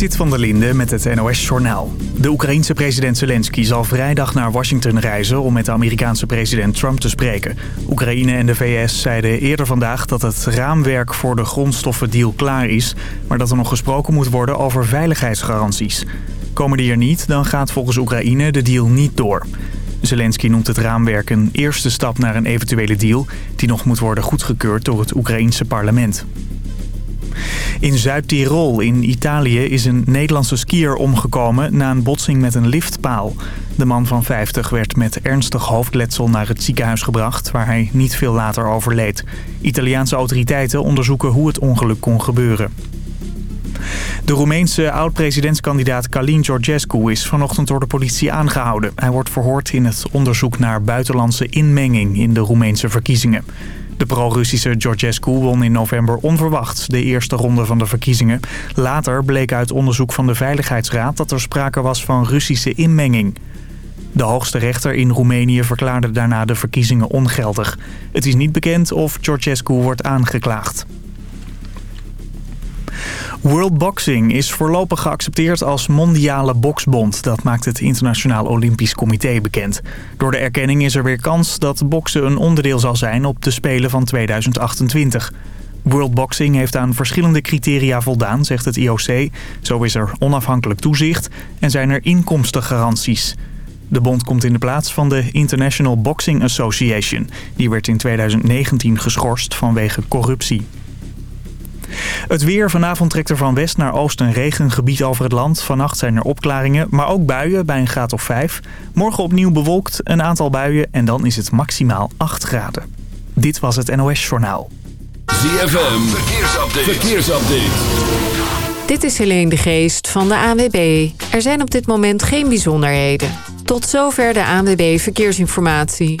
Zit van der Linde met het NOS-journaal. De Oekraïense president Zelensky zal vrijdag naar Washington reizen... om met de Amerikaanse president Trump te spreken. Oekraïne en de VS zeiden eerder vandaag dat het raamwerk voor de grondstoffendeal klaar is... maar dat er nog gesproken moet worden over veiligheidsgaranties. Komen die er niet, dan gaat volgens Oekraïne de deal niet door. Zelensky noemt het raamwerk een eerste stap naar een eventuele deal... die nog moet worden goedgekeurd door het Oekraïense parlement. In Zuid-Tirol in Italië is een Nederlandse skier omgekomen na een botsing met een liftpaal. De man van 50 werd met ernstig hoofdletsel naar het ziekenhuis gebracht... waar hij niet veel later overleed. Italiaanse autoriteiten onderzoeken hoe het ongeluk kon gebeuren. De Roemeense oud-presidentskandidaat Kalin Georgescu is vanochtend door de politie aangehouden. Hij wordt verhoord in het onderzoek naar buitenlandse inmenging in de Roemeense verkiezingen. De pro-Russische Georgescu won in november onverwacht de eerste ronde van de verkiezingen. Later bleek uit onderzoek van de Veiligheidsraad dat er sprake was van Russische inmenging. De hoogste rechter in Roemenië verklaarde daarna de verkiezingen ongeldig. Het is niet bekend of Georgescu wordt aangeklaagd. World Boxing is voorlopig geaccepteerd als mondiale boksbond. Dat maakt het Internationaal Olympisch Comité bekend. Door de erkenning is er weer kans dat boksen een onderdeel zal zijn op de Spelen van 2028. World Boxing heeft aan verschillende criteria voldaan, zegt het IOC. Zo is er onafhankelijk toezicht en zijn er inkomstengaranties. De bond komt in de plaats van de International Boxing Association. Die werd in 2019 geschorst vanwege corruptie. Het weer. Vanavond trekt er van west naar oost een regengebied over het land. Vannacht zijn er opklaringen, maar ook buien bij een graad of 5. Morgen opnieuw bewolkt, een aantal buien en dan is het maximaal 8 graden. Dit was het NOS Journaal. ZFM. Verkeersupdate. Verkeersupdate. Dit is Helene de Geest van de ANWB. Er zijn op dit moment geen bijzonderheden. Tot zover de ANWB Verkeersinformatie.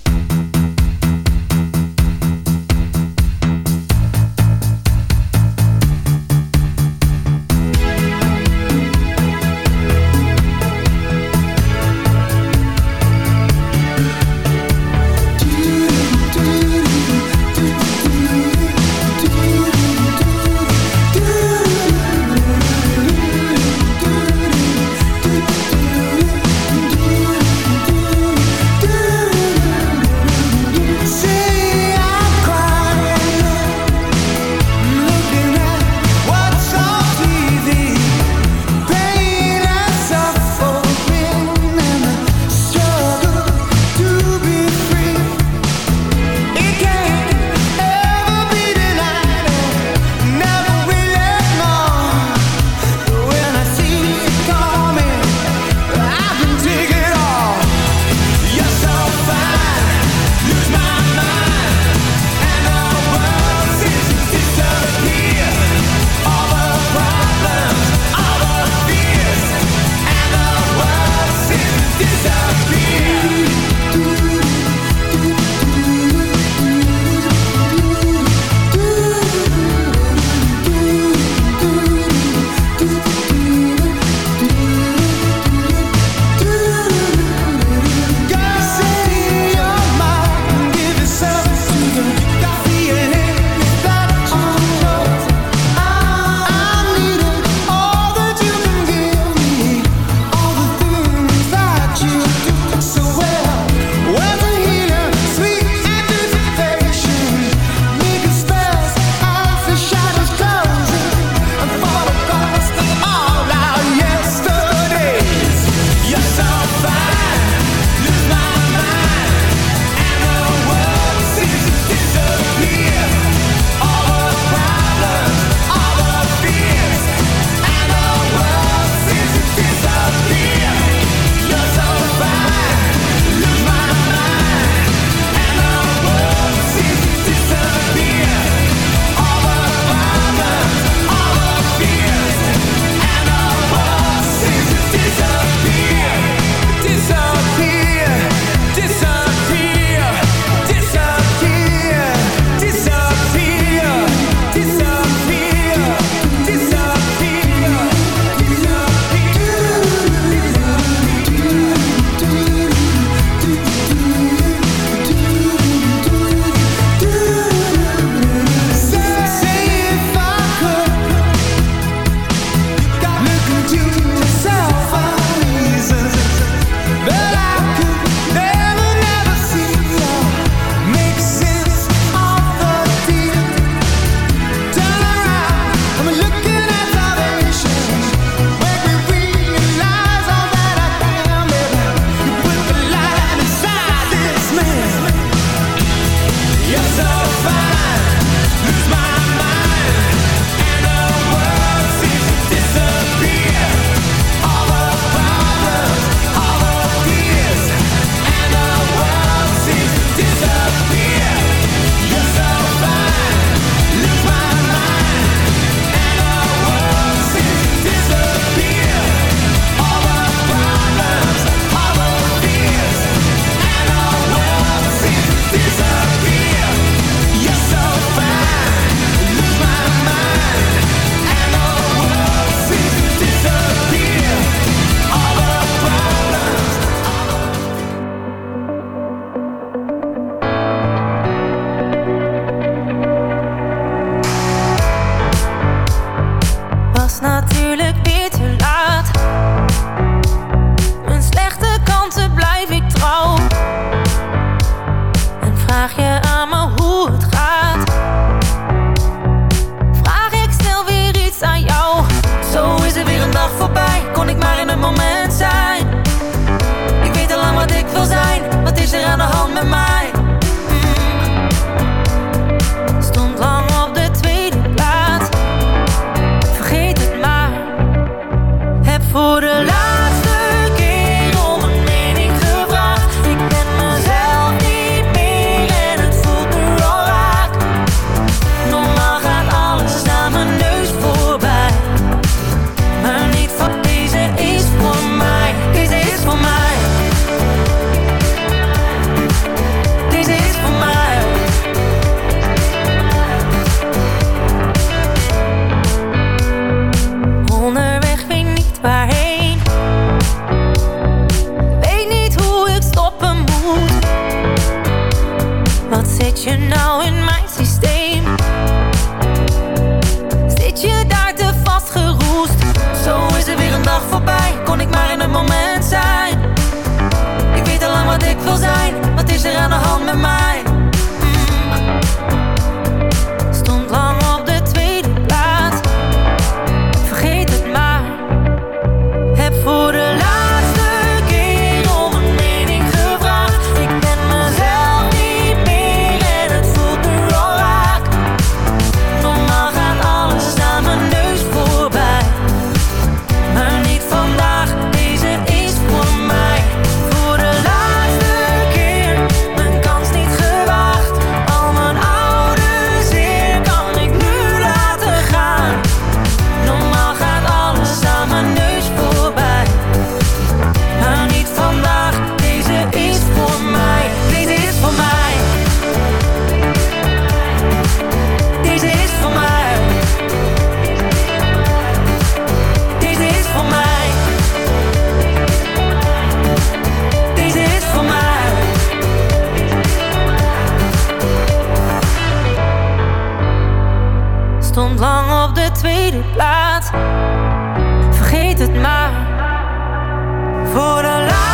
stond lang op de tweede plaats. Vergeet het maar voor de laatste.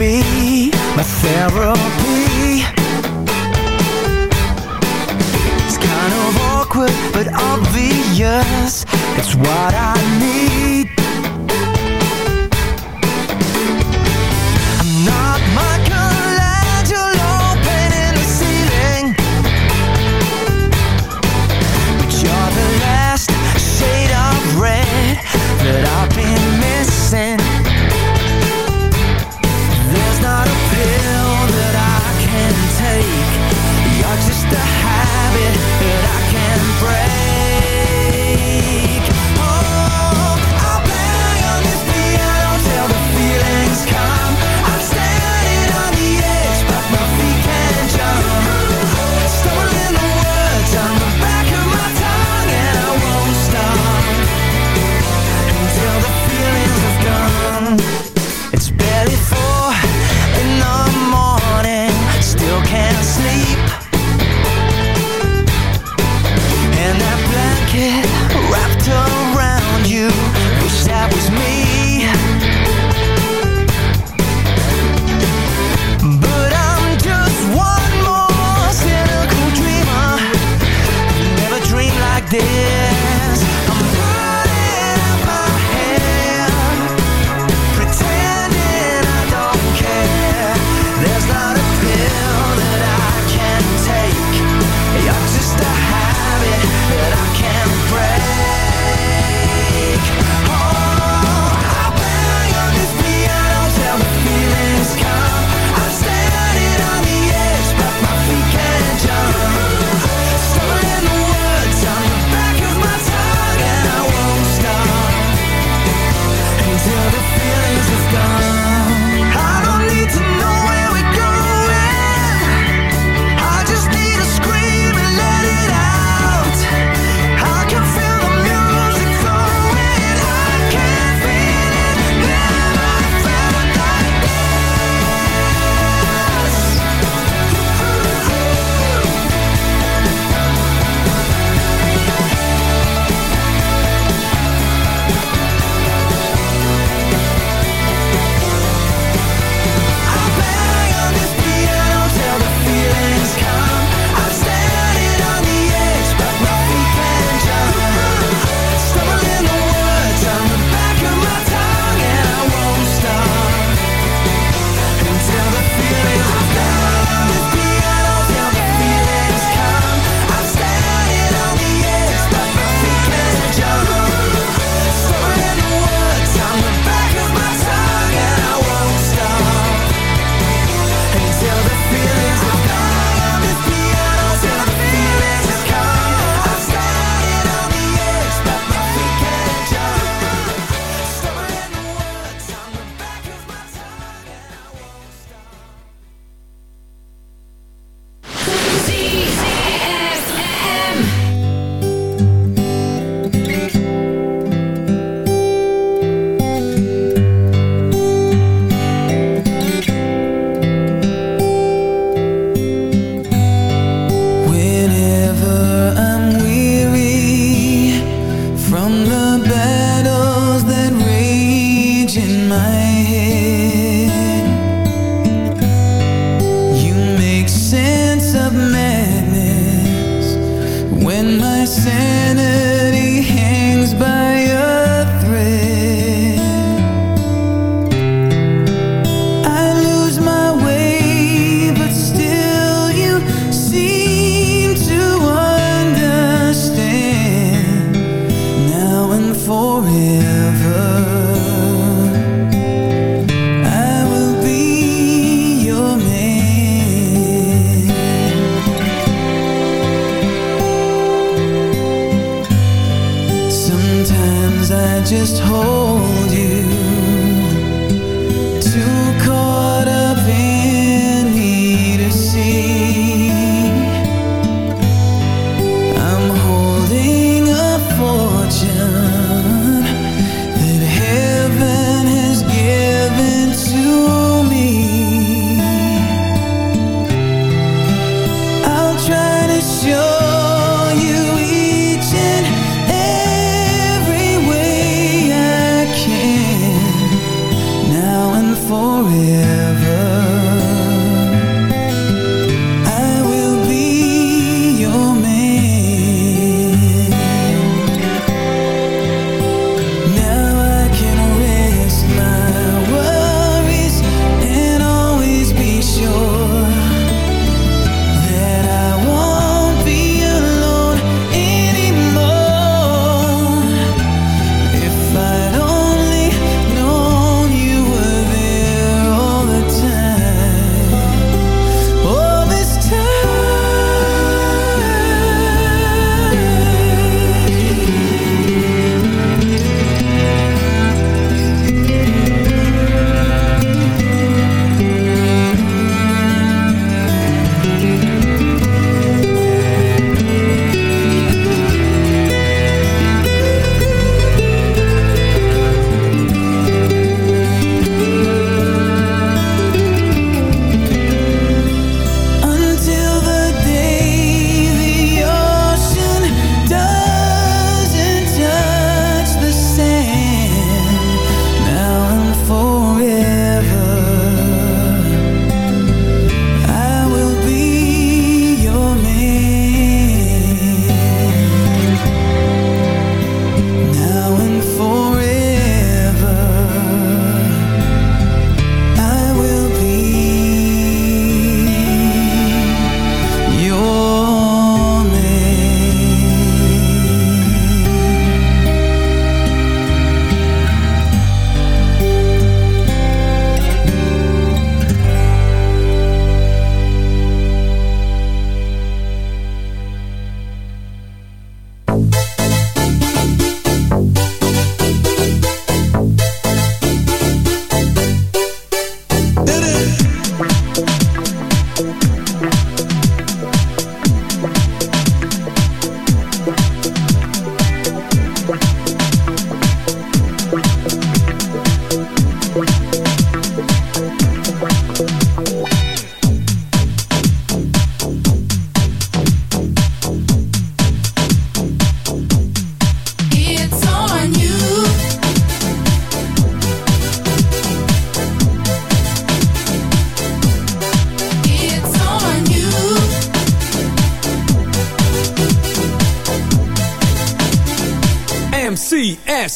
be my therapy. It's kind of awkward but obvious. It's what I need.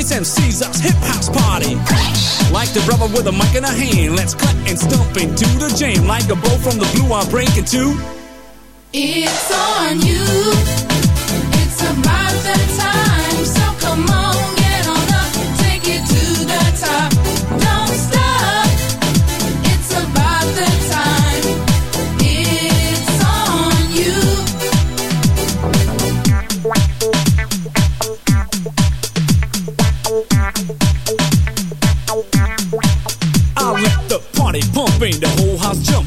It's MC's hip house party. Like the brother with a mic in a hand, let's cut and stomp into the jam. Like a bow from the blue, I'm breaking two. It's on you.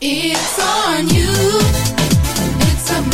It's on you. It's about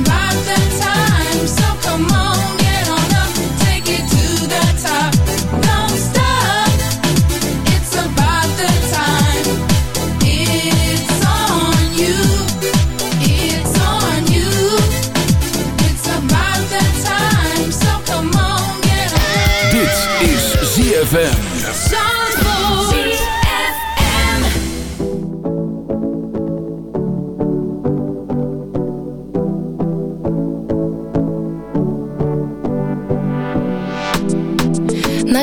About that time. So come on,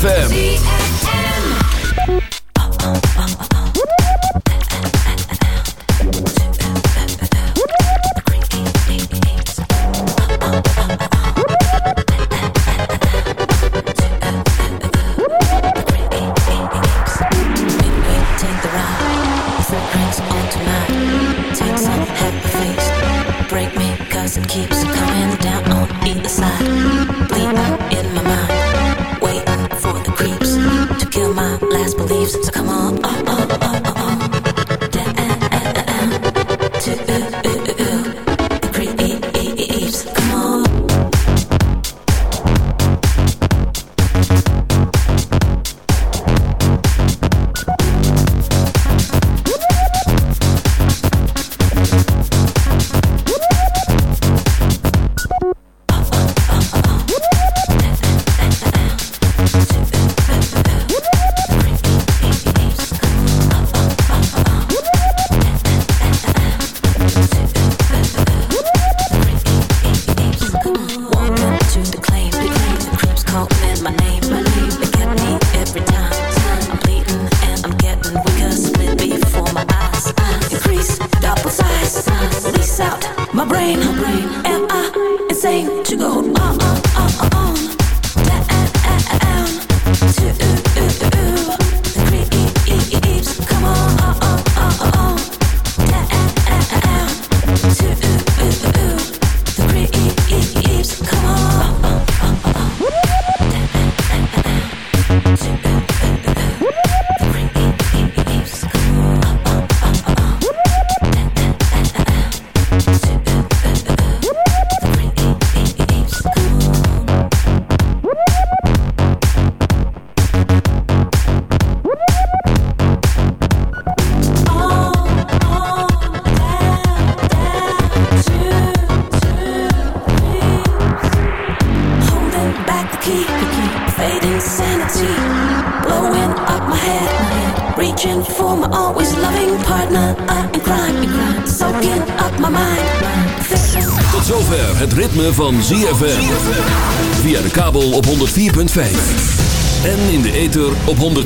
ZFM.